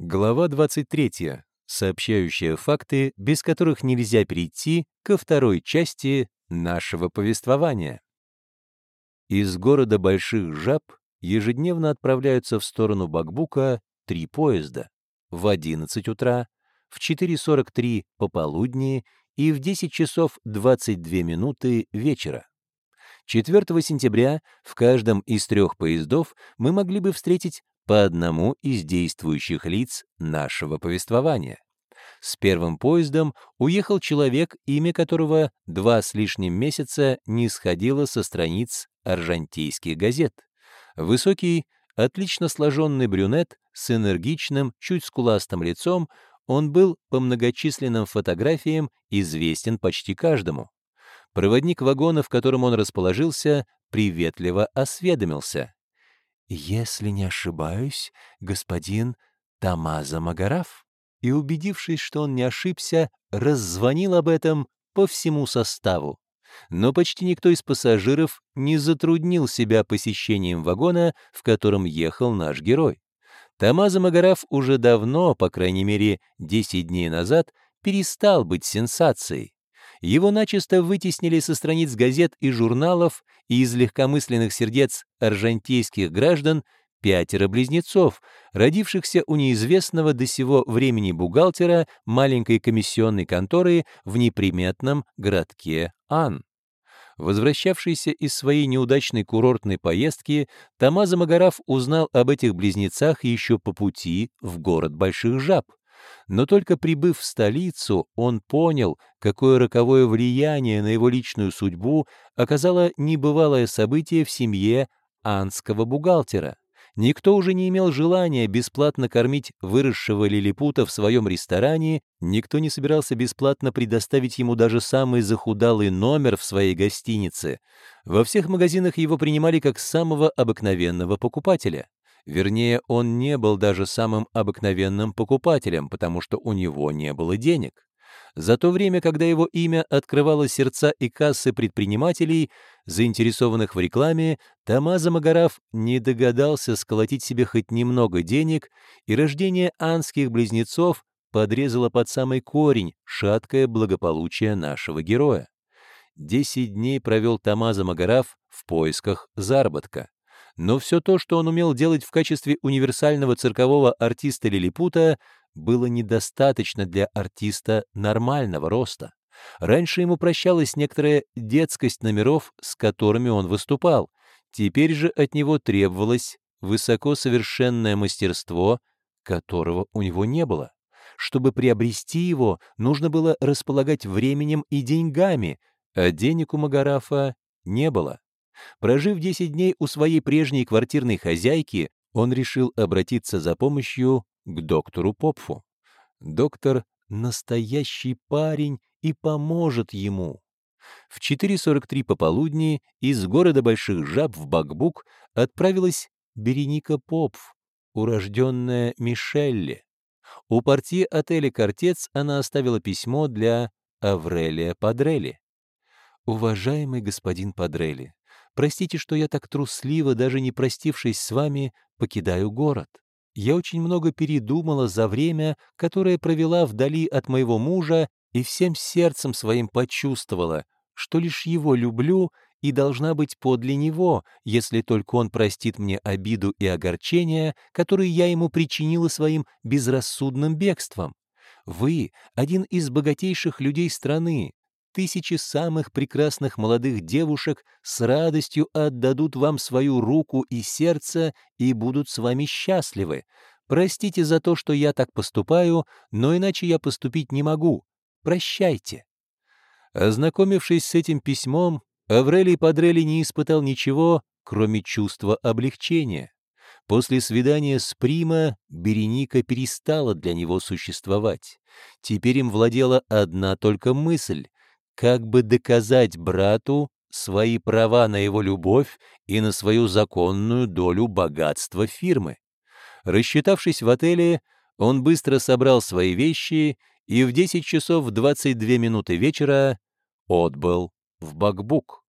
Глава 23, сообщающая факты, без которых нельзя перейти ко второй части нашего повествования. Из города Больших Жаб ежедневно отправляются в сторону Бакбука три поезда в 11 утра, в 4.43 пополудни и в 10 часов 22 минуты вечера. 4 сентября в каждом из трех поездов мы могли бы встретить по одному из действующих лиц нашего повествования. С первым поездом уехал человек, имя которого два с лишним месяца не сходило со страниц аржантейских газет. Высокий, отлично сложенный брюнет с энергичным, чуть скуластым лицом, он был по многочисленным фотографиям известен почти каждому. Проводник вагона, в котором он расположился, приветливо осведомился. «Если не ошибаюсь, господин Тамаза Магараф?» И, убедившись, что он не ошибся, раззвонил об этом по всему составу. Но почти никто из пассажиров не затруднил себя посещением вагона, в котором ехал наш герой. Тамаза Магараф уже давно, по крайней мере 10 дней назад, перестал быть сенсацией. Его начисто вытеснили со страниц газет и журналов, и из легкомысленных сердец аржантейских граждан пятеро близнецов, родившихся у неизвестного до сего времени бухгалтера маленькой комиссионной конторы в неприметном городке Ан. Возвращавшийся из своей неудачной курортной поездки, Тамаза Магараф узнал об этих близнецах еще по пути в город Больших Жаб. Но только прибыв в столицу, он понял, какое роковое влияние на его личную судьбу оказало небывалое событие в семье анского бухгалтера. Никто уже не имел желания бесплатно кормить выросшего лилипута в своем ресторане, никто не собирался бесплатно предоставить ему даже самый захудалый номер в своей гостинице. Во всех магазинах его принимали как самого обыкновенного покупателя. Вернее, он не был даже самым обыкновенным покупателем, потому что у него не было денег. За то время, когда его имя открывало сердца и кассы предпринимателей, заинтересованных в рекламе, Тамаза Магараф не догадался сколотить себе хоть немного денег, и рождение анских близнецов подрезало под самый корень шаткое благополучие нашего героя. Десять дней провел Тамаза Магараф в поисках заработка. Но все то, что он умел делать в качестве универсального циркового артиста Лилипута, было недостаточно для артиста нормального роста. Раньше ему прощалась некоторая детскость номеров, с которыми он выступал. Теперь же от него требовалось высокосовершенное мастерство, которого у него не было. Чтобы приобрести его, нужно было располагать временем и деньгами, а денег у Магарафа не было. Прожив 10 дней у своей прежней квартирной хозяйки, он решил обратиться за помощью к доктору Попфу. Доктор — настоящий парень и поможет ему. В 4.43 пополудни из города Больших Жаб в Бакбук отправилась Береника Попф, урожденная Мишелли. У портье отеля «Кортец» она оставила письмо для Аврелия Падрелли. «Уважаемый господин Падрелли, простите, что я так трусливо, даже не простившись с вами, покидаю город я очень много передумала за время, которое провела вдали от моего мужа, и всем сердцем своим почувствовала, что лишь его люблю и должна быть подле него, если только он простит мне обиду и огорчение, которые я ему причинила своим безрассудным бегством. Вы — один из богатейших людей страны, тысячи самых прекрасных молодых девушек с радостью отдадут вам свою руку и сердце и будут с вами счастливы. Простите за то, что я так поступаю, но иначе я поступить не могу. Прощайте». Ознакомившись с этим письмом, Аврелий Падрелли не испытал ничего, кроме чувства облегчения. После свидания с Прима Береника перестала для него существовать. Теперь им владела одна только мысль как бы доказать брату свои права на его любовь и на свою законную долю богатства фирмы. Рассчитавшись в отеле, он быстро собрал свои вещи и в 10 часов 22 минуты вечера отбыл в Бакбук.